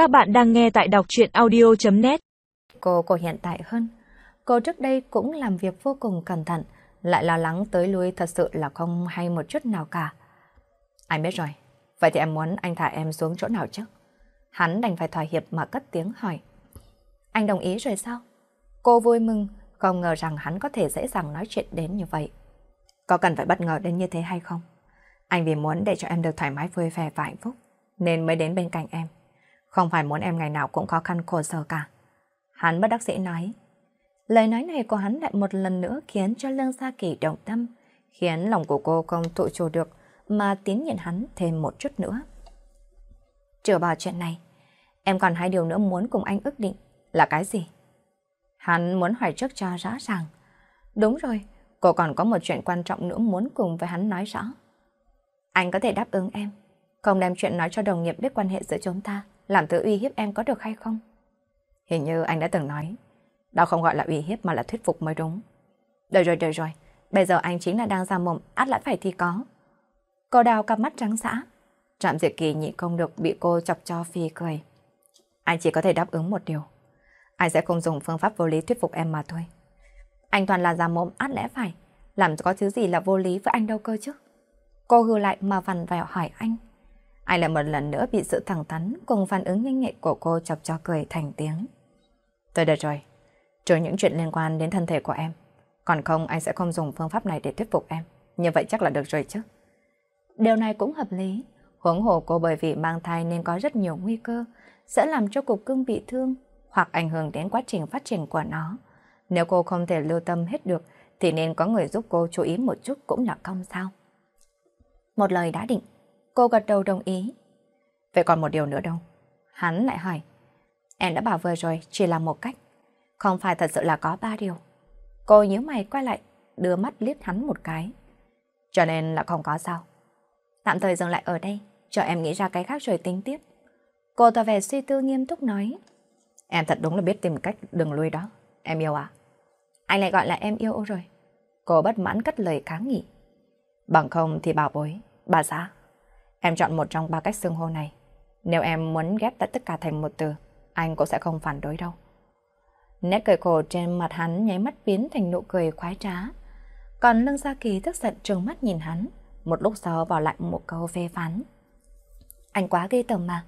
Các bạn đang nghe tại đọc chuyện audio.net Cô của hiện tại hơn. Cô trước đây cũng làm việc vô cùng cẩn thận, lại lo lắng tới lui thật sự là không hay một chút nào cả. Anh biết rồi, vậy thì em muốn anh thả em xuống chỗ nào chứ? Hắn đành phải thỏa hiệp mà cất tiếng hỏi. Anh đồng ý rồi sao? Cô vui mừng, không ngờ rằng hắn có thể dễ dàng nói chuyện đến như vậy. Có cần phải bất ngờ đến như thế hay không? Anh vì muốn để cho em được thoải mái vui vẻ và hạnh phúc, nên mới đến bên cạnh em. Không phải muốn em ngày nào cũng khó khăn khổ sở cả. Hắn bất đắc dĩ nói. Lời nói này của hắn lại một lần nữa khiến cho Lương Gia Kỳ động tâm, khiến lòng của cô không tự chủ được mà tín nhận hắn thêm một chút nữa. Trừ bỏ chuyện này, em còn hai điều nữa muốn cùng anh ước định là cái gì? Hắn muốn hỏi trước cho rõ ràng. Đúng rồi, cô còn có một chuyện quan trọng nữa muốn cùng với hắn nói rõ. Anh có thể đáp ứng em, không đem chuyện nói cho đồng nghiệp biết quan hệ giữa chúng ta, làm thứ uy hiếp em có được hay không? Hình như anh đã từng nói, đó không gọi là uy hiếp mà là thuyết phục mới đúng. Được rồi, được rồi, bây giờ anh chính là đang ra mồm, át lại phải thì có. Cô đào cặp mắt trắng xã. Trạm diệt kỳ nhị không được bị cô chọc cho phi cười. Anh chỉ có thể đáp ứng một điều. Anh sẽ không dùng phương pháp vô lý thuyết phục em mà thôi. Anh toàn là ra mồm át lẽ phải. Làm có thứ gì là vô lý với anh đâu cơ chứ. Cô hư lại mà vằn vẹo hỏi anh. Ai lại một lần nữa bị sự thẳng thắn cùng phản ứng nhanh nhạy của cô chọc cho cười thành tiếng. Tôi được rồi. Trừ những chuyện liên quan đến thân thể của em. Còn không anh sẽ không dùng phương pháp này để thuyết phục em. Như vậy chắc là được rồi chứ. Điều này cũng hợp lý. Huống hồ cô bởi vì mang thai nên có rất nhiều nguy cơ sẽ làm cho cục cưng bị thương hoặc ảnh hưởng đến quá trình phát triển của nó. Nếu cô không thể lưu tâm hết được thì nên có người giúp cô chú ý một chút cũng là không sao. Một lời đã định, cô gật đầu đồng ý. Vậy còn một điều nữa đâu? Hắn lại hỏi. Em đã bảo vừa rồi chỉ là một cách. Không phải thật sự là có ba điều. Cô nhíu mày quay lại, đưa mắt liếc hắn một cái. Cho nên là không có sao. Tạm thời dừng lại ở đây, cho em nghĩ ra cái khác rồi tính tiếp. Cô tỏ vẻ suy tư nghiêm túc nói. Em thật đúng là biết tìm cách đừng lui đó. Em yêu à? Anh lại gọi là em yêu rồi. Cô bất mãn cất lời kháng nghị. Bằng không thì bảo bối, bà xã. Em chọn một trong ba cách xưng hô này. Nếu em muốn ghép tất cả thành một từ, anh cũng sẽ không phản đối đâu. Nét cười khổ trên mặt hắn nháy mắt biến thành nụ cười khoái trá. Còn Lương Gia Kỳ tức giận trừng mắt nhìn hắn, một lúc sau bỏ lại một câu phê phán. Anh quá ghê tởm mà.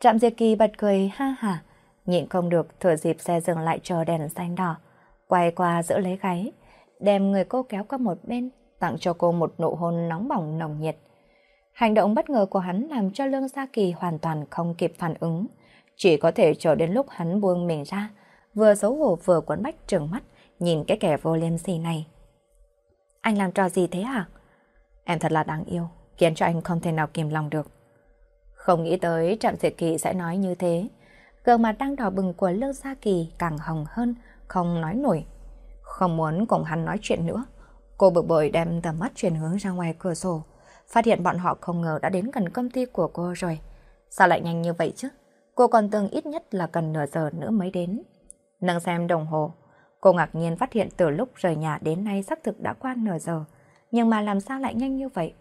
Trạm Diệp Kỳ bật cười ha ha, nhịn không được thừa dịp xe dừng lại chờ đèn xanh đỏ, quay qua giữ lấy gáy, đem người cô kéo qua một bên, tặng cho cô một nụ hôn nóng bỏng nồng nhiệt. Hành động bất ngờ của hắn làm cho Lương Gia Kỳ hoàn toàn không kịp phản ứng, chỉ có thể chờ đến lúc hắn buông mình ra, vừa xấu hổ vừa quấn bách trừng mắt, nhìn cái kẻ vô liêm sỉ này. Anh làm trò gì thế hả? Em thật là đáng yêu, khiến cho anh không thể nào kìm lòng được. Không nghĩ tới Trạm Diệt Kỳ sẽ nói như thế. Gương mặt đang đỏ bừng của Lương Gia Kỳ càng hồng hơn, không nói nổi. Không muốn cùng hắn nói chuyện nữa. Cô bực bội đem tầm mắt chuyển hướng ra ngoài cửa sổ, phát hiện bọn họ không ngờ đã đến gần công ty của cô rồi. Sao lại nhanh như vậy chứ? Cô còn tưởng ít nhất là cần nửa giờ nữa mới đến. Nâng xem đồng hồ, cô ngạc nhiên phát hiện từ lúc rời nhà đến nay xác thực đã qua nửa giờ, nhưng mà làm sao lại nhanh như vậy?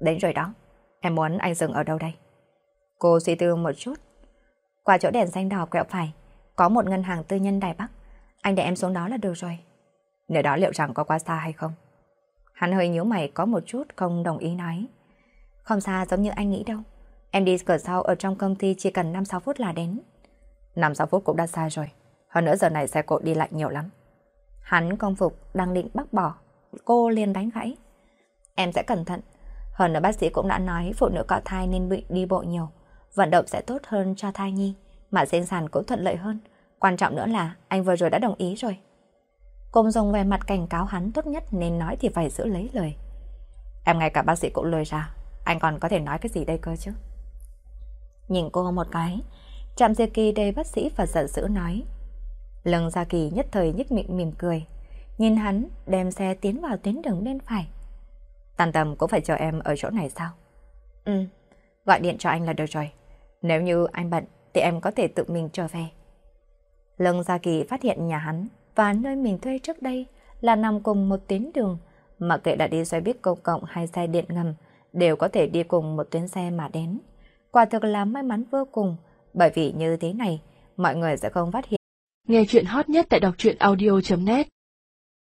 Đến rồi đó, em muốn anh dừng ở đâu đây? Cô suy tư một chút. Qua chỗ đèn xanh đỏ quẹo phải, có một ngân hàng tư nhân Đài Bắc. Anh để em xuống đó là được rồi. Nơi đó liệu rằng có quá xa hay không? Hắn hơi nhíu mày có một chút không đồng ý nói. Không xa giống như anh nghĩ đâu. Em đi cửa sau ở trong công ty chỉ cần 5-6 phút là đến. 5-6 phút cũng đã xa rồi. Hơn nữa giờ này xe cộ đi lại nhiều lắm. Hắn công phục, đang định bác bỏ. Cô liền đánh gãy. Em sẽ cẩn thận. Hơn nữa bác sĩ cũng đã nói phụ nữ có thai nên bị đi bộ nhiều. Vận động sẽ tốt hơn cho thai nhi. Mà sinh sản cũng thuận lợi hơn. Quan trọng nữa là anh vừa rồi đã đồng ý rồi. Cùng dùng về mặt cảnh cáo hắn tốt nhất nên nói thì phải giữ lấy lời. Em ngay cả bác sĩ cũng lời ra. Anh còn có thể nói cái gì đây cơ chứ? Nhìn cô một cái, Trạm Diệp Kỳ đầy bác sĩ và giận dữ nói. Lương Gia Kỳ nhất thời nhích miệng mỉm cười. Nhìn hắn đem xe tiến vào tuyến đường bên phải. Tàn tầm cũng phải chờ em ở chỗ này sao? Ừ, gọi điện cho anh là được rồi. Nếu như anh bận thì em có thể tự mình trở về. Lương Gia Kỳ phát hiện nhà hắn và nơi mình thuê trước đây là nằm cùng một tuyến đường. mà kệ đã đi xoay buýt công cộng hay xe điện ngầm đều có thể đi cùng một tuyến xe mà đến. Quả thực là may mắn vô cùng, bởi vì như thế này, mọi người sẽ không phát hiện. Nghe chuyện hot nhất tại đọc truyện audio.net